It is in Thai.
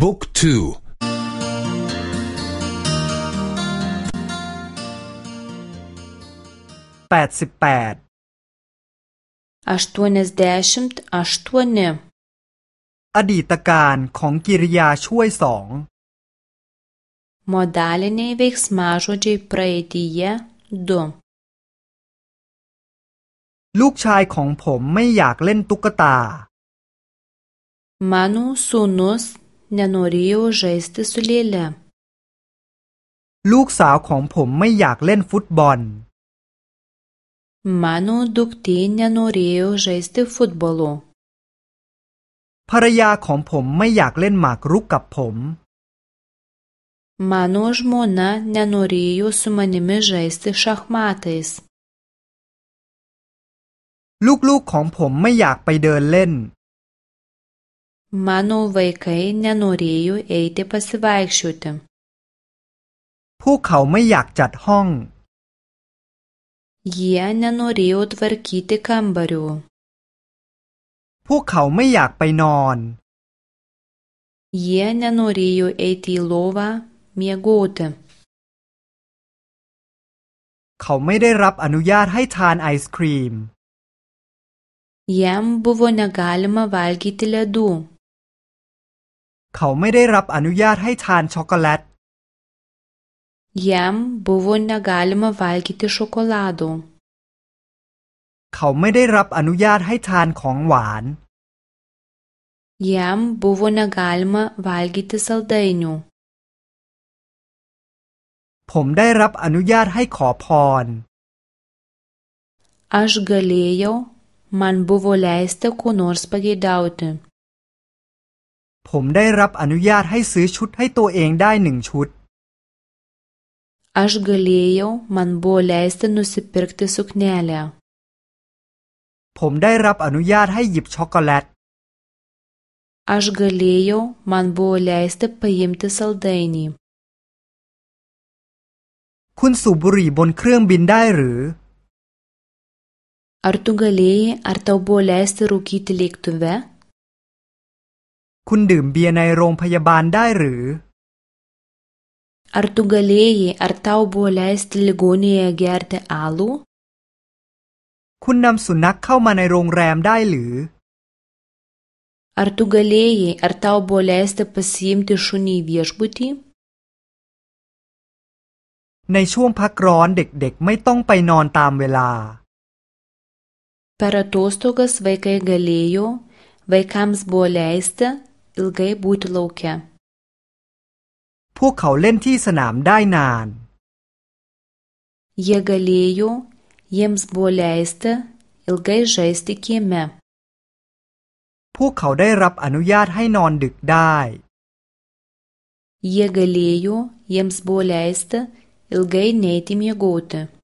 บุ๊กทูแปดสิบแปดอชตัวเนสเดชมต์อชตัวเนอดีตการของกิริยาช่วยสอง modaliniai veiksmažodžiai p r a ลูกชายของผมไม่อยากเล่นตุ๊กตามาน o s ū นุส nenorėjau žaisti su lėle. ลูกสาวของผมไม่อยากเล่นฟุตบอล Mano duktė nenorėjo žaisti futbolu. ภรรยาของผมไม่อยากเล่นหมากรุกกับผม Mano žmona nenorėjo su manimi žaisti šachmatais. ลูกๆของผมไม่อยากไปเดินเล่น Mano vaikai nenorėjo eiti pasivaikščioti. พวกเขาไม่อยากจัดห้อง Jie nenorėjo tvarkyti kambarių. พวกเขาไม่อยากไปนอน Jie nenorėjo eiti į lovą miegoti. เขาไม่ได้รับอนุญาตให้ทานไอศครีม Jam buvo negalima valgyti ledų. เขาไม่ได้รับอนุญาตให้ทานช็อกโกแลตยมบุวนากาลมาวากิตช็อกโกลาดเขาไม่ได้รับอนุญาตให้ทานของหวานยมบุวนากาลมาวากิตซลเดนูผมได้รับอนุญาตให้ขอพรอชเกเลียวมันบุวเลสต์คุนอร์สปเกดาวต์ผมได้รับอนุญาตให้ซื้อชุดให้ตัวเองได้หนึ่งชุดผมได้รับอนุญาตให้หยิบช็อกโกแลตคุณสูบบุหรี่บนเครื่องบินได้หรือคุณสูบบุหรี่บเครื่องบินได้หรือคุณดื่มเบียร์ในโรงพยาบาลได้หรือ Ar tu galėjai, ar tau buvo leisti ligonėje gerti alų? คุณนำสุนัขเข้ามาในโรงแรมได้หรือ Ar tu galėjai, ar tau buvo leista pasiimti šunį į viešbutį? ในช่วงพักร้อนเด็กๆไม่ต้องไปนอนตามเวลา Per atostogas vaikai galėjo, vaikams buvo leista ilgai būti lauke. พวกเขาเล่นที่สนามได้นาน Jie galėjo, jiems buvo leista ilgai žaisti kieme. พวกเขาได้รับอนุญาตให้นอนดึกได้ Jie galėjo, jiems buvo leista ilgai neiti miegoti.